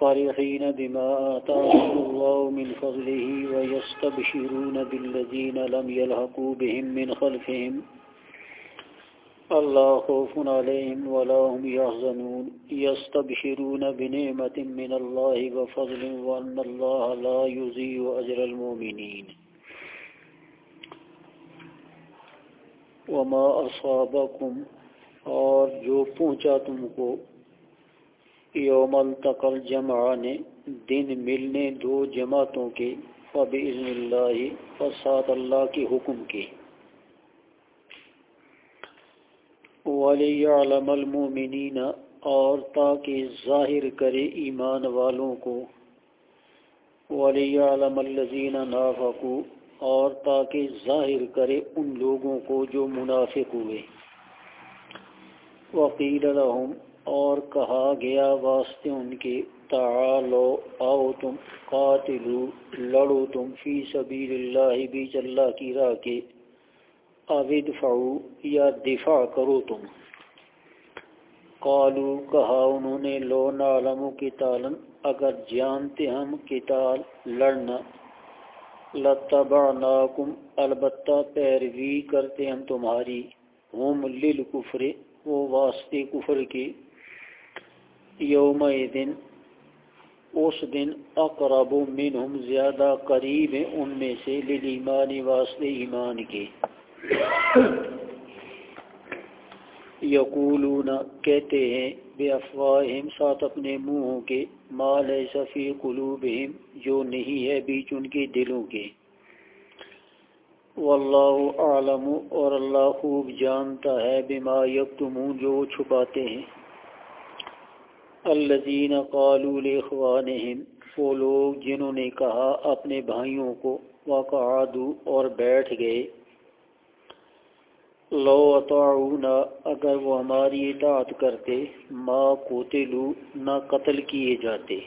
فرحين بما آتاهم الله من فضله ويستبشرون بالذين لم يلحقوا بهم من خلفهم. الله خوف عليهم ولا هم يحزنون. يستبشرون بنعمة من الله وفضل وأن الله لا يزيء أجر المؤمنين. وما اصابکم اور جو پہنچا تم کو یوم التقل جمع نے دن ملنے دو جماعتوں کے فبئذن اللہ، فساد اللہ کے حکم کے۔ وَلِيَعْلَمَ الْمُؤْمِنِينَ، اور تاکہ ظاہر کرے ایمان والوں کو۔ وَلِيَعْلَمَ الَّذِينَ نَافَقُوا، اور تاکہ ظاہر کرے ان لوگوں کو جو منافق ہوئے۔ وقیل لهم اور کہا گیا، واسطے ان کے، تعالو آؤ تم، قاتلو لڑو تم، فی سبیل اللہ بیچ اللہ کی راہ کے آود فعو یا دفاع کرو تم۔ قالو، کہا انہوں نے، لو نعلم کی تالن اگر جانتے ہم کتال لڑنا لتبعناکم البتہ پیروی کرتے ہم تمہاری، ہم للکفر، وہ واسطے کفر کے۔ یوم دن اس دن اقرب منہم، زیادہ قریب ہیں ان میں سے للیمان واسطے ایمان کے۔ یقولون، کہتے ہیں، بے افواہم، ساتھ اپنے منہوں کے مال صفی قلوبہم، جو نہیں ہے بیچ ان کے دلوں کے۔ واللہ عالم اور اللہ خوب جانتا ہے، بما یکتمون، جو چھپاتے ہیں۔ الذین قالوا لاخوانہم وہ لوگ جنہوں نے کہا اپنے بھائیوں کو، وقعدوا اور بیٹھ گئے۔ لو اطاعونا، اگر وہ ہماری اطاعت کرتے، ما قتلو نہ قتل کیے جاتے۔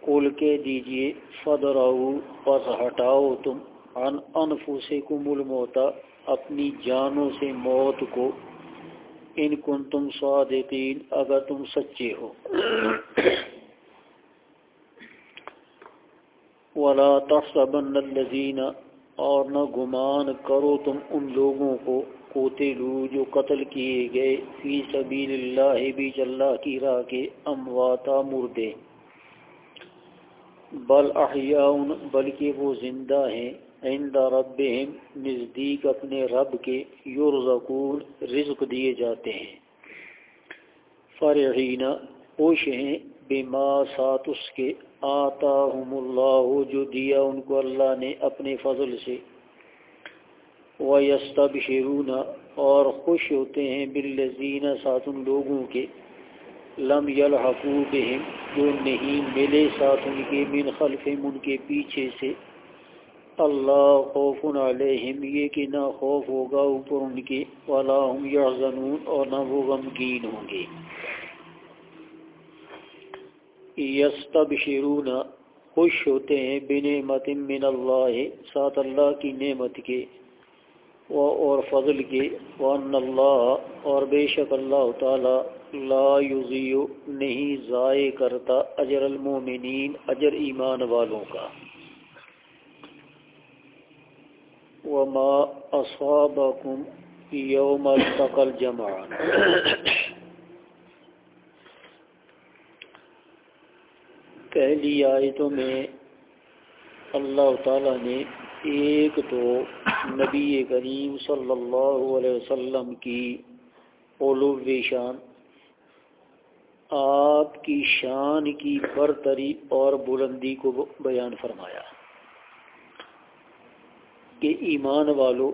قل کے دیجیے فدراؤ پس ہٹاؤ تم ان انفسکم الموتا اپنی جانوں سے موت کو۔ ان کن تم صادقین، اگر تم سچے ہو۔ ولا تحسبن الذین اور نہ گمان کرو تم ان لوگوں کو قتلو جو قتل کیے گئے، فی سبیل اللہ، بیچ اللہ کی راہ کے امواتا مردے۔ بل احیاء بلکہ وہ زندہ ہیں۔ عند ربہم نزدیک اپنے رب کے یرزقون رزق دیے جاتے ہیں۔ فرحین خوش ہیں، بما سات اس کے آتاہم اللہ جو دیا ان کو اللہ نے اپنے فضل سے۔ وَيَسْتَبْشِرُونَ، اور خوش ہوتے ہیں بالذین ساتھ ان لوگوں کے۔ لم یلحقو بہم جو نہیں ملے ساتھ ان کے، من خلفہم ان کے پیچھے سے۔ اللہ خوف علیہم، یہ کہ نہ خوف ہوگا اوپر ان کے ولا هم یحزنون اور نہ وہ غمگین ہوں گے۔ یستبشرون، خوش ہوتے ہیں بن من اللہ، ساتھ اللہ کی نعمت کے اور فضل کے، وان اللہ، اور بے شک اللہ تعالی لا یضیع، نہیں ضائع کرتا اجر المومنین اجر ایمان والوں کا۔ وما اصابکم یوم التقل جمعان پہلی آیتوں میں اللہ تعالیٰ نے ایک تو نبی کریم صلی اللہ علیہ وسلم کی علو شان، آپ کی شان کی برتری اور بلندی کو بیان فرمایا۔ کہ ایمان والو،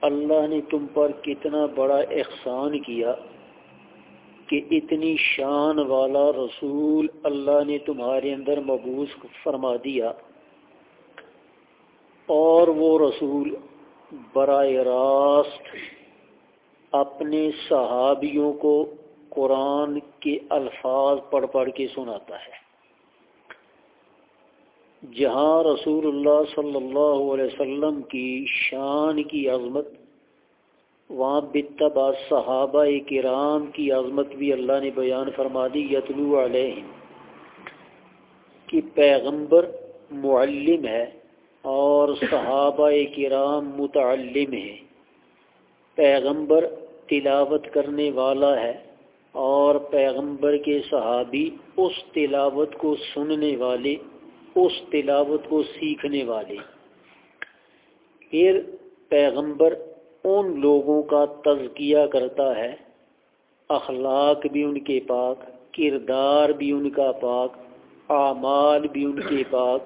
اللہ نے تم پر کتنا بڑا احسان کیا کہ اتنی شان والا رسول اللہ نے تمہارے اندر مبوس فرما دیا۔ اور وہ رسول براہ راست اپنے صحابیوں کو قرآن کے الفاظ پڑھ پڑھ کے سناتا ہے۔ جہاں رسول اللہ صلی اللہ علیہ وسلم کی شان کی عظمت، وہاں بتبا صحابہ کرام کی عظمت بھی اللہ نے بیان فرما دی، یتلو علیہ کہ پیغمبر معلم ہے اور صحابہ کرام متعلم ہیں۔ پیغمبر تلاوت کرنے والا ہے اور پیغمبر کے صحابی اس تلاوت کو سننے والے اس تلاوت کو سیکھنے والے پھر پیغمبر ان لوگوں کا تزکیہ کرتا ہے۔ اخلاق بھی ان کے پاک، کردار بھی ان کا پاک، اعمال بھی ان کے پاک،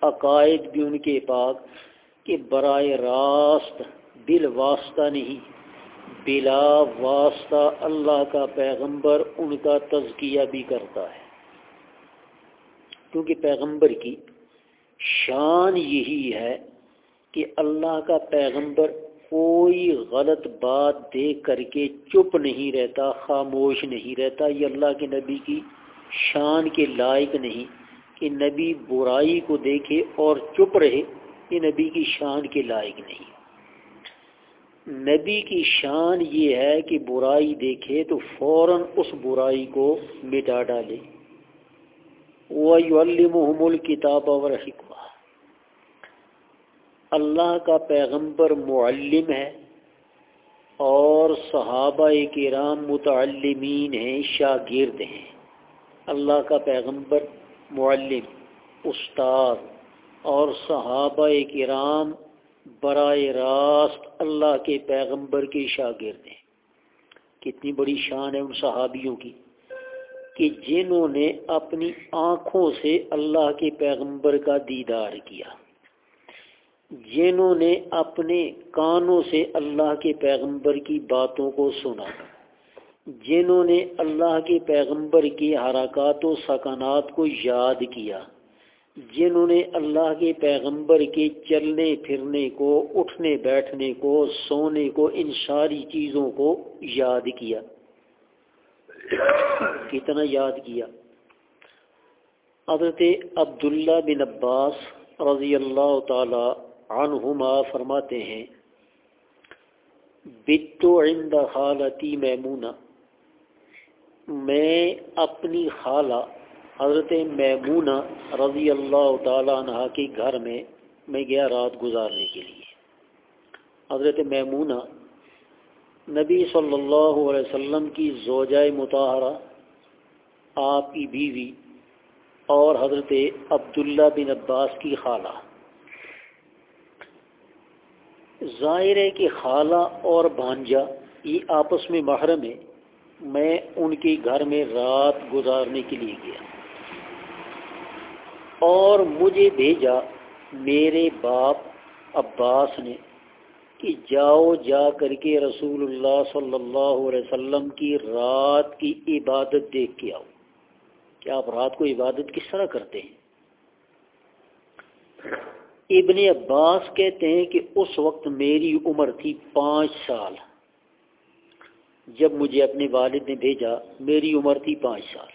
عقائد بھی ان کے پاک کہ براہ راست، دل واسطہ نہیں، بلا واسطہ اللہ کا پیغمبر ان کا تزکیہ بھی کرتا ہے۔ کیونکہ پیغمبر کی شان یہی ہے کہ اللہ کا پیغمبر کوئی غلط بات دیکھ کر کے چپ نہیں رہتا، خاموش نہیں رہتا، یہ اللہ کے نبی کی شان کے لائق نہیں کہ نبی برائی کو دیکھے اور چپ رہے، یہ نبی کی شان کے لائق نہیں۔ نبی کی شان یہ ہے کہ برائی دیکھے تو فوراً اس برائی کو مٹا ڈالے۔ وہ الکتاب کتاب اللہ کا پیغمبر معلم ہے اور صحابہ کرام متعلمین ہیں، شاگرد ہیں۔ اللہ کا پیغمبر معلم، استاد اور صحابہ کرام براہ راست اللہ کے پیغمبر کے شاگرد ہیں۔ کتنی بڑی شان ہے ان صحابیوں کی۔ کہ جنہوں نے اپنی آنکھوں سے اللہ کے پیغمبر کا دیدار کیا۔ جنہوں نے اپنے کانوں سے اللہ کے پیغمبر کی باتوں کو سنا۔ جنہوں نے اللہ کے پیغمبر کی حرکات و سکانات کو یاد کیا۔ جنہوں نے اللہ کے پیغمبر کے چلنے پھرنے کو، اٹھنے بیٹھنے کو، سونے کو، ان ساری چیزوں کو یاد کیا۔ کتنا یاد کیا۔ حضرت عبداللہ بن عباس رضی اللہ تعالی عنہما فرماتے ہیں بتو عند خالتی میمونہ میں اپنی خالہ حضرت میمونہ رضی اللہ تعالیٰ عنہ کے گھر میں میں گیا رات گزارنے کے لیے۔ حضرت میمونہ نبی صلی اللہ علیہ وسلم کی زوجۂ مطالعہ آپ کی بیوی اور حضرت عبداللہ بن عباس کی خالہ۔ ظاہر ہے کہ خالہ اور بھانجا یہ آپس میں محرم ہے میں ان کے گھر میں رات گزارنے کے لیے گیا۔ اور مجھے بھیجا، میرے باپ عباس نے کہ جاؤ جا کر کے رسول اللہ صلی اللہ علیہ وسلم کی رات کی عبادت دیکھ کے آؤ۔ کیا آپ رات کو عبادت کس طرح کرتے ہیں؟ ابن عباس کہتے ہیں کہ اس وقت میری عمر تھی پانچ سال۔ جب مجھے اپنے والد نے بھیجا، میری عمر تھی پانچ سال۔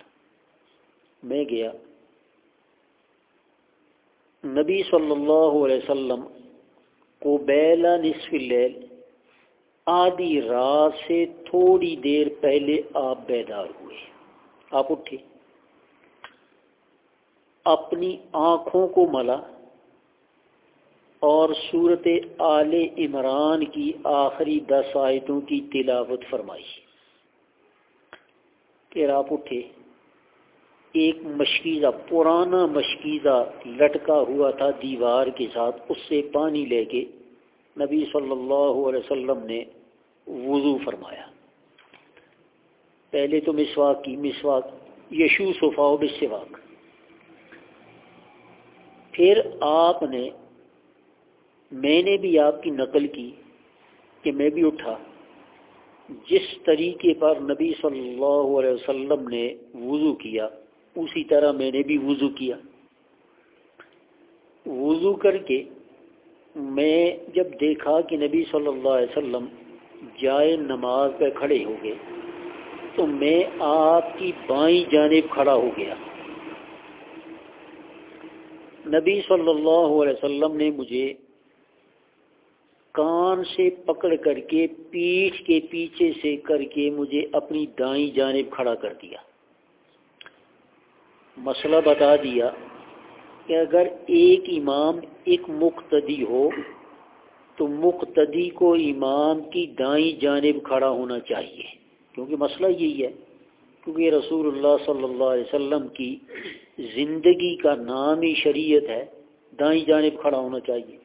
میں گیا۔ نبی صلی اللہ علیہ وسلم کو نصف اللیل آدھی رات سے تھوڑی دیر پہلے آپ بیدار ہوئے۔ آپ اٹھے۔ اپنی آنکھوں کو ملا اور صورت آل عمران کی آخری دس آیتوں کی تلاوت فرمائی۔ پھر آپ اٹھے۔ ایک مشکیزہ، پرانا مشکیزہ لٹکا ہوا تھا دیوار کے ساتھ، اس سے پانی لے کے نبی صلی اللہ علیہ وسلم نے وضو فرمایا۔ پہلے تو مسواک کی، مسواک یشو صفاؤ بسواک۔ پھر آپ نے، میں نے بھی آپ کی نقل کی کہ میں بھی اٹھا۔ جس طریقے پر نبی صلی اللہ علیہ وسلم نے وضو کیا اسی طرح میں نے بھی وضو کیا۔ وضو کر کے میں جب دیکھا کہ نبی صلی اللہ علیہ وسلم جائے نماز پہ کھڑے ہو گئے، تو میں آپ کی بائیں جانب کھڑا ہو گیا۔ نبی صلی اللہ علیہ وسلم نے مجھے کان سے پکڑ کر کے، پیٹھ کے پیچھے سے کر کے مجھے اپنی دائیں جانب کھڑا کر دیا۔ مسئلہ بتا دیا کہ اگر ایک امام ایک مقتدی ہو، تو مقتدی کو امام کی دائیں جانب کھڑا ہونا چاہیے۔ کیونکہ مسئلہ یہی ہے، کیونکہ رسول اللہ صلی اللہ علیہ وسلم کی زندگی کا نام ہی شریعت ہے، دائیں جانب کھڑا ہونا چاہیے۔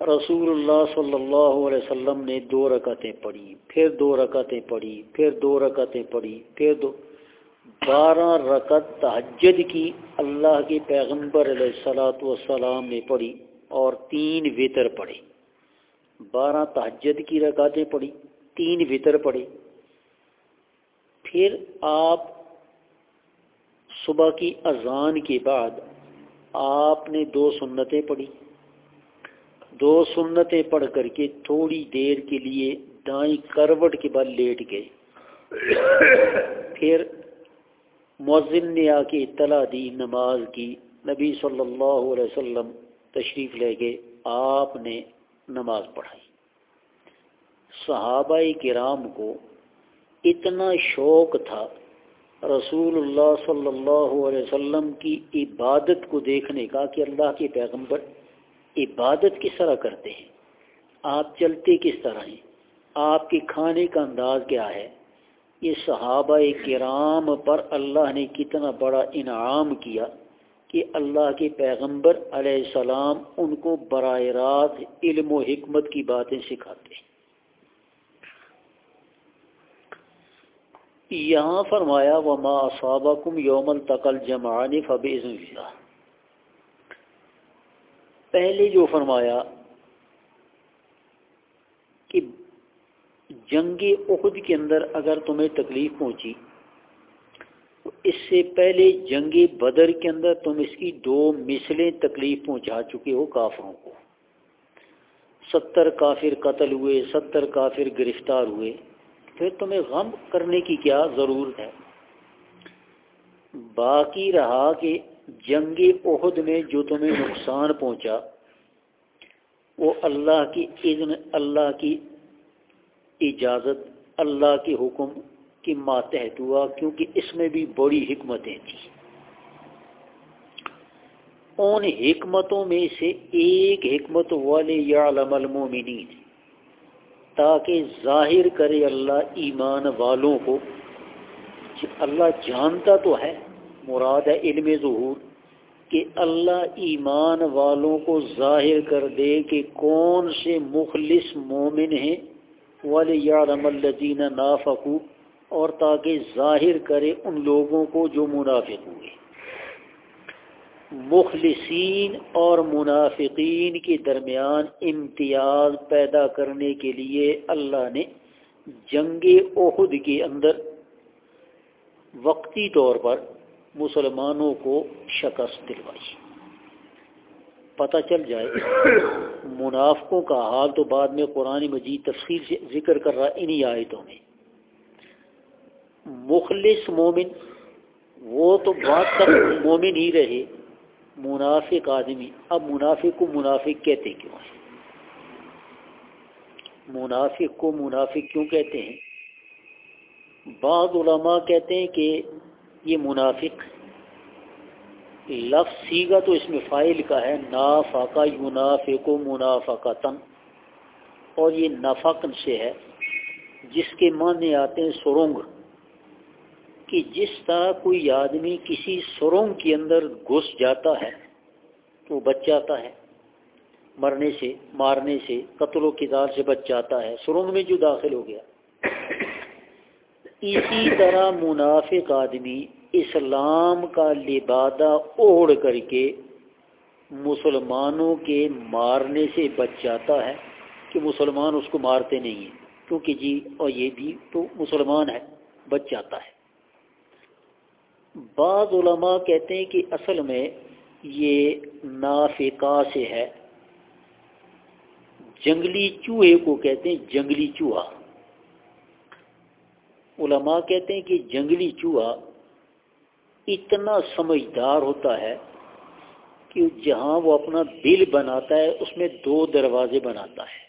رسول اللہ صلی اللہ علیہ وسلم نے دو رکعتیں پڑھی، پھر دو رکعتیں پڑھی، پھر دو رکعتیں پڑھی، پھر دو بارہ رکعت تحجد کی اللہ کے پیغمبر علیہ السلاۃ والسلام نے پڑھی اور تین وطر پڑھے۔ بارہ تحجد کی رکعتیں پڑھی، تین وطر پڑھے۔ پھر آپ صبح کی اذان کے بعد آپ نے دو سنتیں پڑھی۔ دو سنتیں پڑھ کر کے تھوڑی دیر کے لیے دائیں کروٹ کے بعد لیٹ گئے۔ پھر مؤذن نے آ کے اطلاع دی، نماز کی۔ نبی صلی اللہ علیہ وسلم تشریف لے گئے، آپ نے نماز پڑھائی۔ صحابہ کرام کو اتنا شوق تھا رسول اللہ صلی اللہ علیہ وسلم کی عبادت کو دیکھنے کا کہ اللہ کے پیغمبر عبادت کس طرح کرتے ہیں؟ آپ چلتے کس طرح ہیں؟ آپ کے کھانے کا انداز کیا ہے؟ یہ صحابہ کرام پر اللہ نے کتنا بڑا انعام کیا کہ اللہ کے پیغمبر علیہ السلام ان کو براہ راست علم و حکمت کی باتیں سکھاتے ہیں۔ یہاں فرمایا، وما صابقم یوم التقل جمعان فبعز اللہ پہلے جو فرمایا کہ جنگ عہد کے اندر اگر تمہیں تکلیف پہنچی، تو اس سے پہلے جنگ بدر کے اندر تم اس کی دو مثلیں تکلیف پہنچا چکے ہو کافروں کو۔ ستر کافر قتل ہوئے، ستر کافر گرفتار ہوئے۔ پھر تمہیں غم کرنے کی کیا ضرورت ہے؟ باقی رہا کہ جنگ عہد میں جو تمہیں نقصان پہنچا، وہ اللہ کی اذن، اللہ کی اجازت اللہ کے حکم کی ماتحت ہوا کیونکہ اس میں بھی بڑی حکمتیں تھیں۔ ان حکمتوں میں سے ایک حکمت والے یا المومنین تاکہ ظاہر کرے اللہ ایمان والوں کو اللہ جانتا تو ہے، مراد ہے علم ظہور، کہ اللہ ایمان والوں کو ظاہر کر دے کہ کون سے مخلص مومن ہیں ولیعلم الذین نافقوا، اور تاکہ ظاہر کرے ان لوگوں کو جو منافق ہوئے مخلصین اور منافقین کے درمیان امتیاز پیدا کرنے کے لیے اللہ نے جنگ عہد کے اندر وقتی طور پر مسلمانوں کو شکست دلوائی۔ پتہ چل جائے منافقوں کا حال تو بعد میں قرآن مجید تفصیل سے ذکر کر رہا انہی آیتوں میں۔ مخلص مومن، وہ تو بات تک مومن ہی رہے، منافق آدمی۔ اب منافق کو منافق کہتے کیوں ہیں؟ منافق کو منافق کیوں کہتے ہیں؟ بعض علماء کہتے ہیں کہ یہ منافق لفظ سیگا تو اس میں فائل کا ہے نافاقہ یونافق و منافقہ تن اور یہ نفق سے ہے، جس کے معنی آتے ہیں سرنگ۔ کہ جس طرح کوئی آدمی کسی سرنگ کے اندر گھس جاتا ہے، تو بچ جاتا ہے۔ مرنے سے، مارنے سے قتل و کدار سے بچ جاتا ہے۔ سرنگ میں جو داخل ہو گیا۔ اسی طرح منافق آدمی اسلام کا لبادہ اوڑھ کر کے مسلمانوں کے مارنے سے بچ جاتا ہے کہ مسلمان اس کو مارتے نہیں ہیں۔ کیونکہ جی اور یہ بھی تو مسلمان ہے، بچ جاتا ہے۔ بعض علماء کہتے ہیں کہ اصل میں یہ نافقا سے ہے۔ جنگلی چوہے کو کہتے ہیں جنگلی چوہا۔ علماء کہتے ہیں کہ جنگلی چوہا اتنا سمجھدار ہوتا ہے کہ جہاں وہ اپنا دل بناتا ہے، اس میں دو دروازے بناتا ہے۔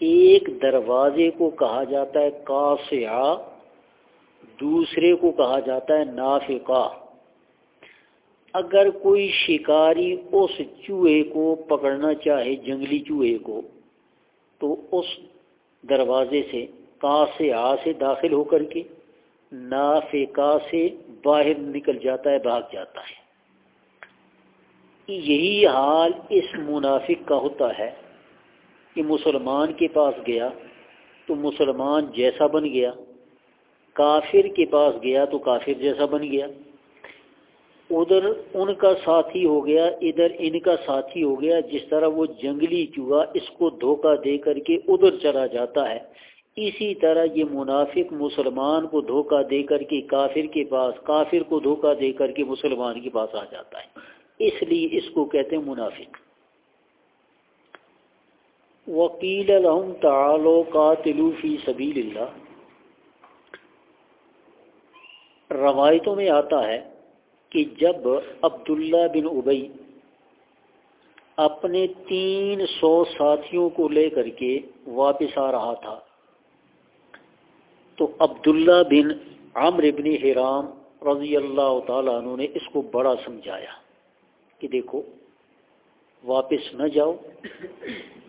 ایک دروازے کو کہا جاتا ہے کاسیا دوسرے کو کہا جاتا ہے نافقہ۔ اگر کوئی شکاری اس چوہے کو پکڑنا چاہے، جنگلی چوہے کو، تو اس دروازے سے کا آ سے داخل ہو کر کے نافقہ سے باہر نکل جاتا ہے، بھاگ جاتا ہے۔ یہی حال اس منافق کا ہوتا ہے کہ مسلمان کے پاس گیا تو مسلمان جیسا بن گیا، کافر کے پاس گیا تو کافر جیسا بن گیا۔ ادھر ان کا ساتھی ہو گیا، ادھر ان کا ساتھی ہو گیا، جس طرح وہ جنگلی چوہا اس کو دھوکہ دے کر کے ادھر چلا جاتا ہے۔ اسی طرح یہ منافق مسلمان کو دھوکہ دے کر کے کافر کے پاس، کافر کو دھوکہ دے کر کے مسلمان کے پاس آ جاتا ہے۔ اس لیے اس کو کہتے ہیں منافق۔ وکیل الحم تعالو کا فی سبیل اللہ روایتوں میں آتا ہے کہ جب عبداللہ بن ابئی اپنے تین سو ساتھیوں کو لے کر کے واپس آ رہا تھا تو عبداللہ بن عامر بن حرام رضی اللہ تعالیٰ عنہ نے اس کو بڑا سمجھایا کہ دیکھو، واپس نہ جاؤ۔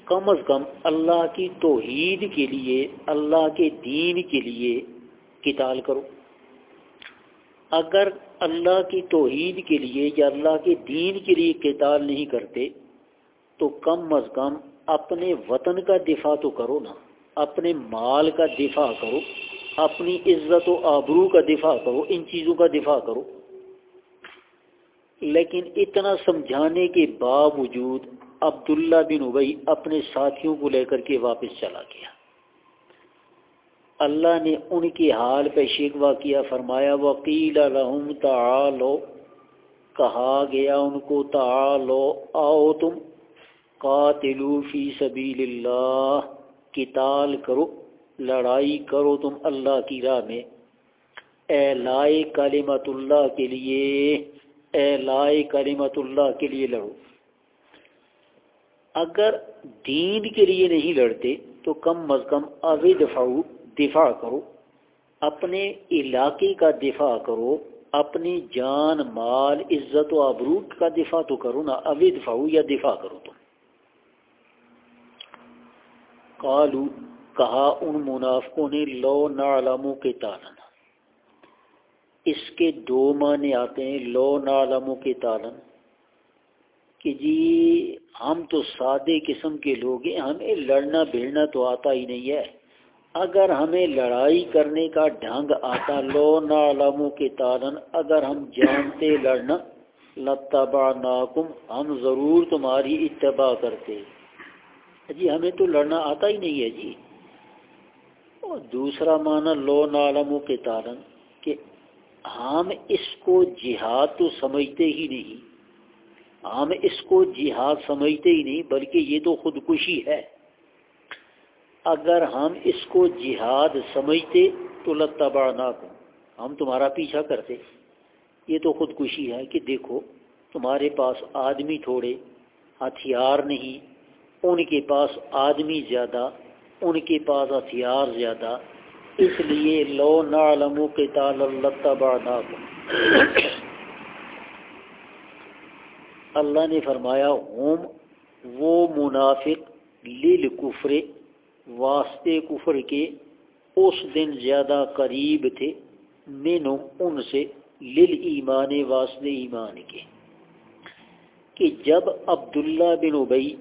کم از کم اللہ کی توحید کے لیے، اللہ کے دین کے لیے کتال کرو۔ اگر اللہ کی توحید کے لیے یا اللہ کے دین کے لیے کتال نہیں کرتے، تو کم از کم اپنے وطن کا دفاع تو کرو نا، اپنے مال کا دفاع کرو۔ اپنی عزت و آبرو کا دفاع کرو، ان چیزوں کا دفاع کرو۔ لیکن اتنا سمجھانے کے باوجود عبداللہ بن ابئی اپنے ساتھیوں کو لے کر کے واپس چلا گیا۔ اللہ نے ان کی حال پہ شکوا کیا، فرمایا وکیل الحم تعالو کہا گیا ان کو تعالو آؤ تم، قاتلو فی سبیل اللہ کتال کرو۔ لڑائی کرو تم اللہ کی راہ میں۔ اے لائے کلمت اللہ کے لیے، اے لائے کلمت اللہ کے لیے لڑو۔ اگر دین کے لیے نہیں لڑتے تو کم از کم ابھی دفاع دفاع کرو۔ اپنے علاقے کا دفاع کرو، اپنی جان، مال، عزت و ابروٹ کا دفاع تو کرو نا ابھی دفاع یا دفاع کرو تم۔ کالو کہا ان منافقوں نے، لو نالموں کے تالن اس کے دو معنی آتے ہیں، لو نالموں کے تالن کہ جی ہم تو سادے قسم کے لوگ ہیں، ہمیں لڑنا بھیڑنا تو آتا ہی نہیں ہے۔ اگر ہمیں لڑائی کرنے کا ڈھنگ آتا، لو نالموں کے تارن اگر ہم جانتے لڑنا لتبا ناکم ہم ضرور تمہاری اتباع کرتے۔ جی ہمیں تو لڑنا آتا ہی نہیں ہے جی۔ اور دوسرا معنی لو نالموں کے تارن کہ ہم اس کو جہاد تو سمجھتے ہی نہیں۔ ہم اس کو جہاد سمجھتے ہی نہیں، بلکہ یہ تو خودکشی ہے۔ اگر ہم اس کو جہاد سمجھتے تو لتا نہ کو ہم تمہارا پیچھا کرتے۔ یہ تو خودکشی ہے کہ دیکھو، تمہارے پاس آدمی تھوڑے، ہتھیار نہیں، ان کے پاس آدمی زیادہ ان کے پاس ہتھیار زیادہ، اس لیے لو نالم کے تال اللہ اللہ نے فرمایا ہوم وہ منافق لیل کفر واسطے کفر کے اس دن زیادہ قریب تھے مینو ان سے لل ایمان واسطے ایمان کے۔ کہ جب عبداللہ بن ابئی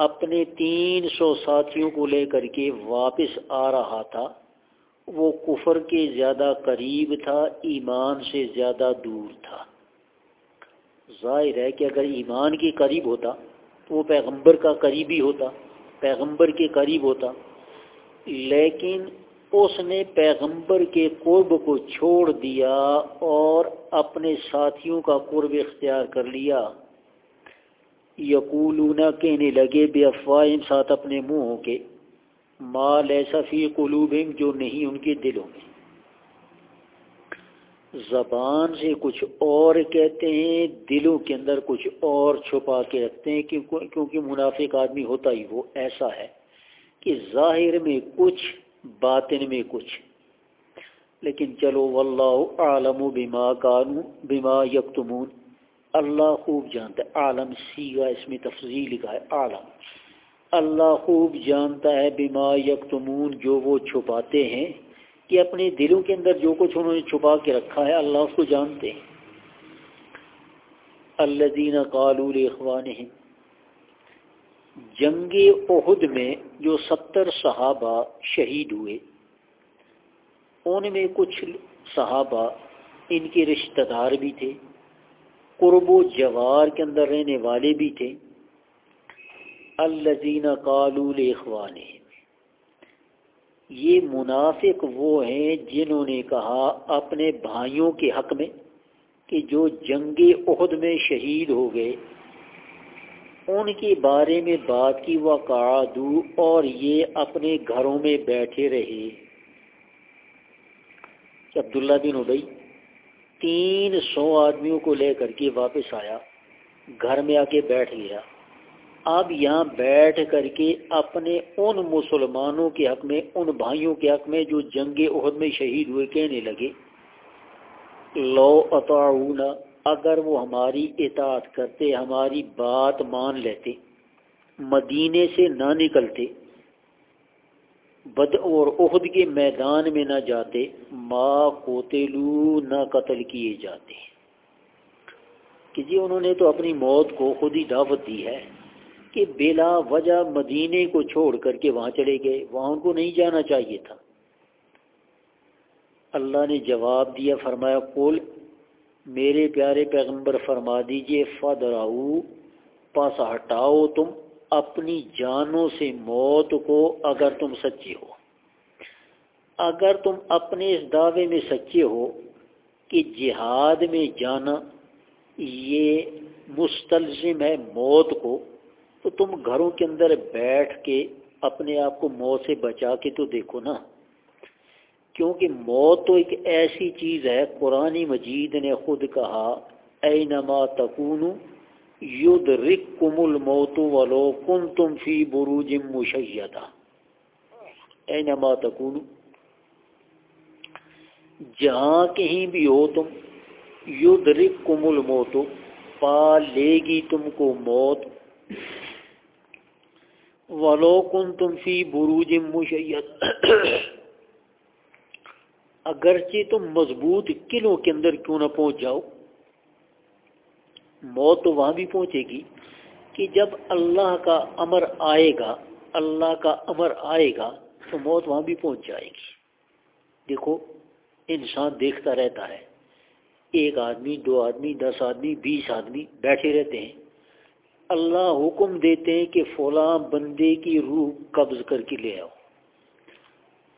اپنے تین سو ساتھیوں کو لے کر کے واپس آ رہا تھا۔ وہ کفر کے زیادہ قریب تھا، ایمان سے زیادہ دور تھا۔ ظاہر ہے کہ اگر ایمان کے قریب ہوتا، تو وہ پیغمبر کا قریبی ہوتا، پیغمبر کے قریب ہوتا۔ لیکن اس نے پیغمبر کے قرب کو چھوڑ دیا اور اپنے ساتھیوں کا قرب اختیار کر لیا۔ یقولون کہنے لگے، بے افواہ ساتھ اپنے منہوں کے مال ایسا فی قلوب جو نہیں ان کے دلوں میں۔ زبان سے کچھ اور کہتے ہیں، دلوں کے اندر کچھ اور چھپا کے رکھتے ہیں کیونکہ منافق آدمی ہوتا ہی وہ ایسا ہے کہ ظاہر میں کچھ، باطن میں کچھ۔ لیکن چلو، واللہ عالم و بیما کانو بیما یکتمون۔ اللہ خوب جانتا ہے، عالم سیگا اس میں تفضیل لکھا ہے، عالم۔ اللہ خوب جانتا ہے بیما یکتمون، جو وہ چھپاتے ہیں، کہ اپنے دلوں کے اندر جو کچھ انہوں نے چھپا کے رکھا ہے، اللہ اس کو جانتے ہیں۔ اللہ دین قالول اخوان جنگ عہد میں جو ستر صحابہ شہید ہوئے، ان میں کچھ صحابہ ان کے رشتہ دار بھی تھے۔ قرب و جوار کے اندر رہنے والے بھی تھے۔ الزین قالول اخوان یہ منافق وہ ہیں جنہوں نے کہا اپنے بھائیوں کے حق میں کہ جو جنگ عہد میں شہید ہو گئے، ان کے بارے میں بات کی وہ اور یہ اپنے گھروں میں بیٹھے رہے۔ عبداللہ بن ابئی تین سو آدمیوں کو لے کر کے واپس آیا، گھر میں آ کے بیٹھ گیا۔ اب یہاں بیٹھ کر کے اپنے ان مسلمانوں کے حق میں، ان بھائیوں کے حق میں جو جنگ عہد میں شہید ہوئے، کہنے لگے، لو اطاعونا، اگر وہ ہماری اطاعت کرتے، ہماری بات مان لیتے، مدینے سے نہ نکلتے بد اور عہد کے میدان میں نہ جاتے ماں کوتےلو نہ قتل کیے جاتے۔ کہ جی انہوں نے تو اپنی موت کو خود ہی دعوت دی ہے کہ بلا وجہ مدینے کو چھوڑ کر کے وہاں چلے گئے، وہاں ان کو نہیں جانا چاہیے تھا۔ اللہ نے جواب دیا، فرمایا کول میرے پیارے پیغمبر فرما دیجیے فدراؤ پاس ہٹاؤ تم۔ اپنی جانوں سے موت کو اگر تم سچے ہو۔ اگر تم اپنے اس دعوے میں سچے ہو کہ جہاد میں جانا یہ مستلزم ہے موت کو، تو تم گھروں کے اندر بیٹھ کے اپنے آپ کو موت سے بچا کے تو دیکھو نا۔ کیونکہ موت تو ایک ایسی چیز ہے، قرآن مجید نے خود کہا اے نما تکون ید رک کم الموت ولو کن تم فی بروج مشیدہ۔ اے نما تکون جہاں کہیں بھی ہو تم ید رک کم الموت، پا لے گی تم کو موت۔ ولو کن تم فی بروج مشیت اگرچہ تم مضبوط قلعوں کے اندر کیوں نہ پہنچ جاؤ۔ موت تو وہاں بھی پہنچے گی کہ جب اللہ کا امر آئے گا، اللہ کا امر آئے گا تو موت وہاں بھی پہنچ جائے گی۔ دیکھو، انسان دیکھتا رہتا ہے۔ ایک آدمی، دو آدمی، دس آدمی، بیس آدمی بیٹھے رہتے ہیں۔ اللہ حکم دیتے ہیں کہ فلاں بندے کی روح قبض کر کے لے آؤ۔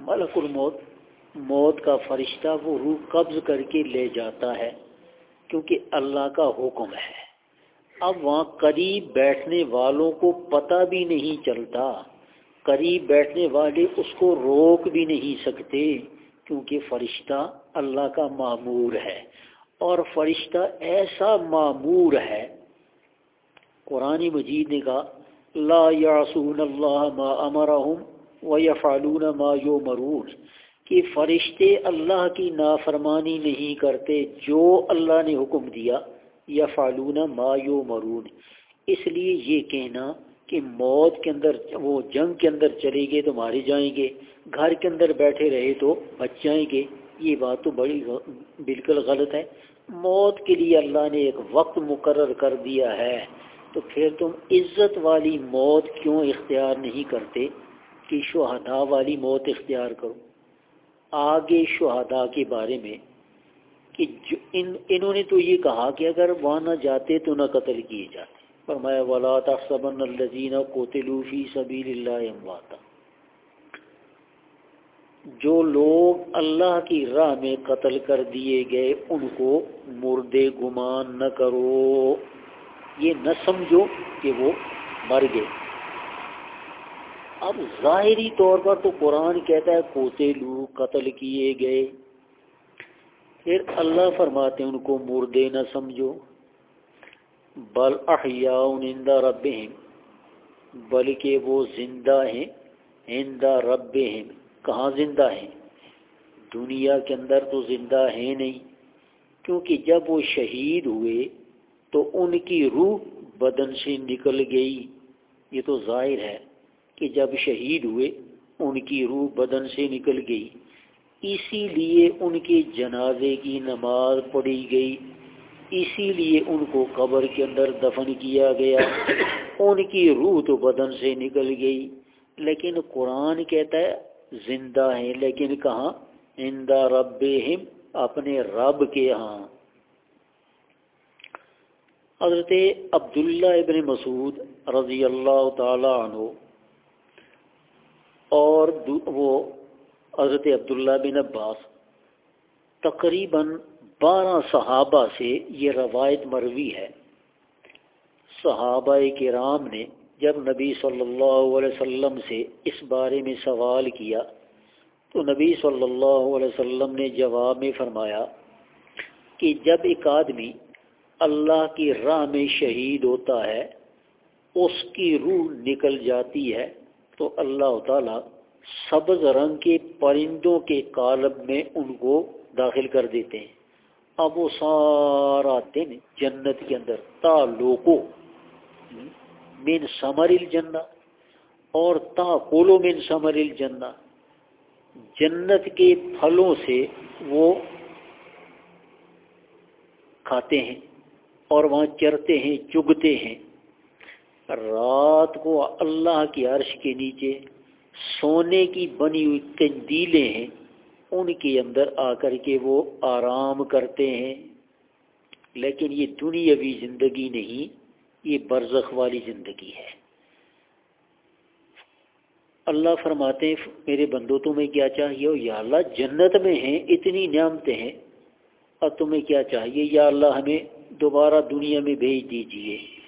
ملک الموت، موت کا فرشتہ وہ روح قبض کر کے لے جاتا ہے۔ کیونکہ اللہ کا حکم ہے۔ اب وہاں قریب بیٹھنے والوں کو پتہ بھی نہیں چلتا۔ قریب بیٹھنے والے اس کو روک بھی نہیں سکتے کیونکہ فرشتہ اللہ کا معمور ہے۔ اور فرشتہ ایسا معمور ہے۔ قرآن مجید نے کہا، لا یاسون اللہ ما امرحم و ما یومرون کہ فرشتے اللہ کی نافرمانی نہیں کرتے جو اللہ نے حکم دیا، یفعلون ما یومرون اس لیے یہ کہنا کہ موت کے اندر، وہ جنگ کے اندر چلے گے تو مارے جائیں گے، گھر کے اندر بیٹھے رہے تو بچ جائیں گے۔ یہ بات تو بڑی بالکل غلط ہے۔ موت کے لیے اللہ نے ایک وقت مقرر کر دیا ہے۔ تو پھر تم عزت والی موت کیوں اختیار نہیں کرتے؟ کہ شہداء والی موت اختیار کرو۔ آگے شہداء کے بارے میں کہ جو ان، انہوں نے تو یہ کہا کہ اگر وہاں نہ جاتے تو نہ قتل کیے جاتے۔ فرمایا، ولا تحسبن الذين قتلوا في سبيل الله امواتا جو لوگ اللہ کی راہ میں قتل کر دیے گئے، ان کو مردے گمان نہ کرو۔ یہ نہ سمجھو کہ وہ مر گئے۔ اب ظاہری طور پر تو قرآن کہتا ہے، کوتے لو، قتل کیے گئے۔ پھر اللہ فرماتے ان کو، مردے نہ سمجھو۔ بل احیاء عند ربهم بلکہ وہ زندہ ہیں عند ربهم کہاں زندہ ہیں؟ دنیا کے اندر تو زندہ ہیں نہیں۔ کیونکہ جب وہ شہید ہوئے تو ان کی روح بدن سے نکل گئی۔ یہ تو ظاہر ہے۔ کہ جب شہید ہوئے، ان کی روح بدن سے نکل گئی۔ اسی لیے ان کے جنازے کی نماز پڑھی گئی۔ اسی لیے ان کو قبر کے اندر دفن کیا گیا۔ ان کی روح تو بدن سے نکل گئی۔ لیکن قرآن کہتا ہے، زندہ ہیں، لیکن کہاں؟ اندہ رب اپنے رب کے ہاں۔ حضرت عبداللہ ابن مسعود رضی اللہ تعالی عنہ اور وہ حضرت عبداللہ بن عباس تقریباً بارہ صحابہ سے یہ روایت مروی ہے۔ صحابہ کرام نے جب نبی صلی اللہ علیہ وسلم سے اس بارے میں سوال کیا تو نبی صلی اللہ علیہ وسلم نے جواب میں فرمایا کہ جب ایک آدمی اللہ کی راہ میں شہید ہوتا ہے، اس کی روح نکل جاتی ہے تو اللہ تعالی سبز رنگ کے پرندوں کے کالب میں ان کو داخل کر دیتے ہیں۔ اب وہ سارا دن جنت کے اندر، تا لوکو، من سمر الجنہ، اور تا کولو من سمر الجنہ۔ جنت کے پھلوں سے وہ کھاتے ہیں اور وہاں چرتے ہیں، چگتے ہیں۔ رات کو اللہ کی عرش کے نیچے سونے کی بنی ہوئی تندیلیں ہیں، ان کے اندر آ کر کے وہ آرام کرتے ہیں۔ لیکن یہ دنیاوی زندگی نہیں، یہ برزخ والی زندگی ہے۔ اللہ فرماتے ہیں، میرے بندو، تمہیں کیا چاہیے؟ یا اللہ، جنت میں ہیں، اتنی نعمتیں ہیں۔ اور تمہیں کیا چاہیے؟ یا اللہ، ہمیں دوبارہ دنیا میں بھیج دیجیے۔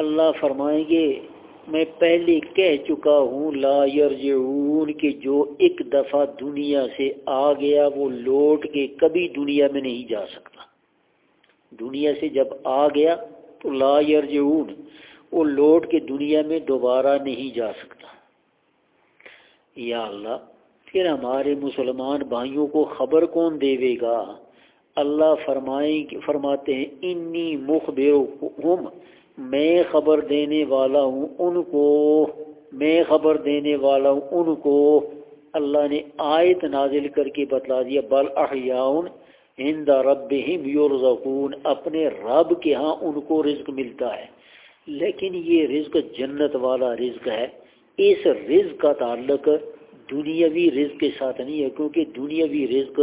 اللہ فرمائیں گے، میں پہلے کہہ چکا ہوں، لا یرجعون، کہ جو ایک دفعہ دنیا سے آ گیا، وہ لوٹ کے کبھی دنیا میں نہیں جا سکتا۔ دنیا سے جب آ گیا، تو لا یرجعون، وہ لوٹ کے دنیا میں دوبارہ نہیں جا سکتا۔ یا اللہ، پھر ہمارے مسلمان بھائیوں کو خبر کون دے گا؟ اللہ فرمائیں، فرماتے ہیں، انی مخبر میں خبر دینے والا ہوں ان کو، میں خبر دینے والا ہوں ان کو۔ اللہ نے آیت نازل کر کے بتلا دیا، بل احیاؤن ہند رب یورزقون اپنے رب کے ہاں ان کو رزق ملتا ہے۔ لیکن یہ رزق جنت والا رزق ہے۔ اس رزق کا تعلق دنیاوی رزق کے ساتھ نہیں ہے، کیونکہ دنیاوی رزق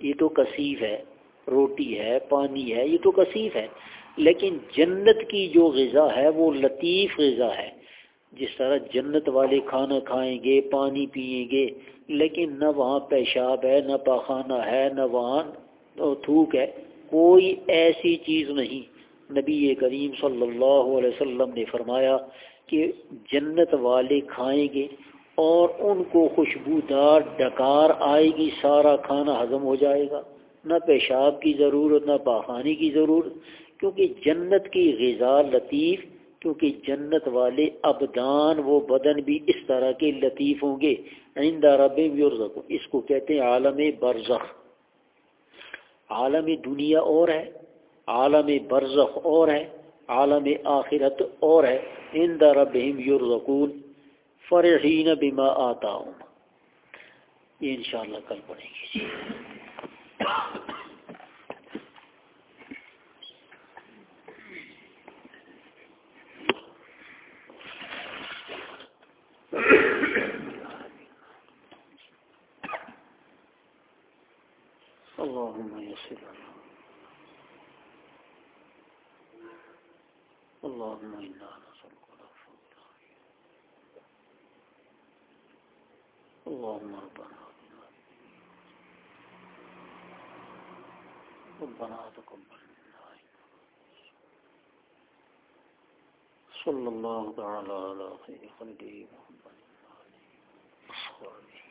یہ تو کثیف ہے۔ روٹی ہے، پانی ہے، یہ تو کثیف ہے۔ لیکن جنت کی جو غذا ہے وہ لطیف غذا ہے۔ جس طرح جنت والے کھانا کھائیں گے، پانی پئیں گے، لیکن نہ وہاں پیشاب ہے، نہ پاخانہ ہے، نہ وہاں تھوک ہے۔ کوئی ایسی چیز نہیں۔ نبی کریم صلی اللہ علیہ وسلم نے فرمایا کہ جنت والے کھائیں گے اور ان کو خوشبودار ڈکار آئے گی، سارا کھانا ہضم ہو جائے گا۔ نہ پیشاب کی ضرورت، نہ پاخانی کی ضرورت۔ کیونکہ جنت کی غذا لطیف، کیونکہ جنت والے ابدان وہ بدن بھی اس طرح کے لطیف ہوں گے۔ آئندہ رب یورزق اس کو کہتے ہیں عالم برزخ۔ عالم دنیا اور ہے، عالم برزخ اور ہے، عالم آخرت اور ہے۔ ان رب یورزقون فرحین بما آتا ہوں یہ انشاءاللہ کل پڑھیں گے۔ صلى الله تعالى على خير خلقه محمد وعلى آله. وصحبه